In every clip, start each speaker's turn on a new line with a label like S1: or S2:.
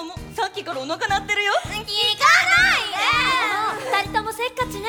S1: ともさっきからお腹鳴ってるよ。かないで。二人ともせっかちね。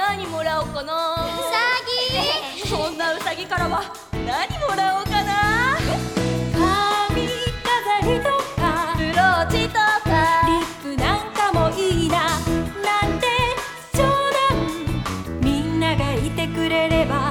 S1: 何もらおうかな。うさぎ。そんなうさぎからは何もらおうかな。髪飾りとかブローチとかリップなんかもいいな。なんて冗談みんながいてくれれば